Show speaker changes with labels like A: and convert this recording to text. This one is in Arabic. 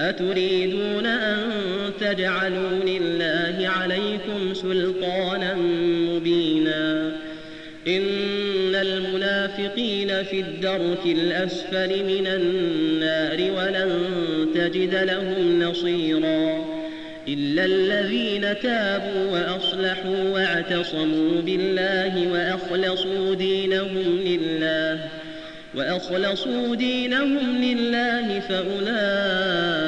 A: أتريدون أن تجعلوا لله عليكم سلطانا مبينا؟ إن المنافقين في الدرك الأسفل من النار ولن تجد لهم نصيراً إلا الذين تابوا وأصلحوا واعتصموا بالله وأخلصوا دينهم لله وأخلصوا دينهم لله فأولئك